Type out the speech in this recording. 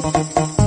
Música